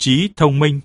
trí thông minh.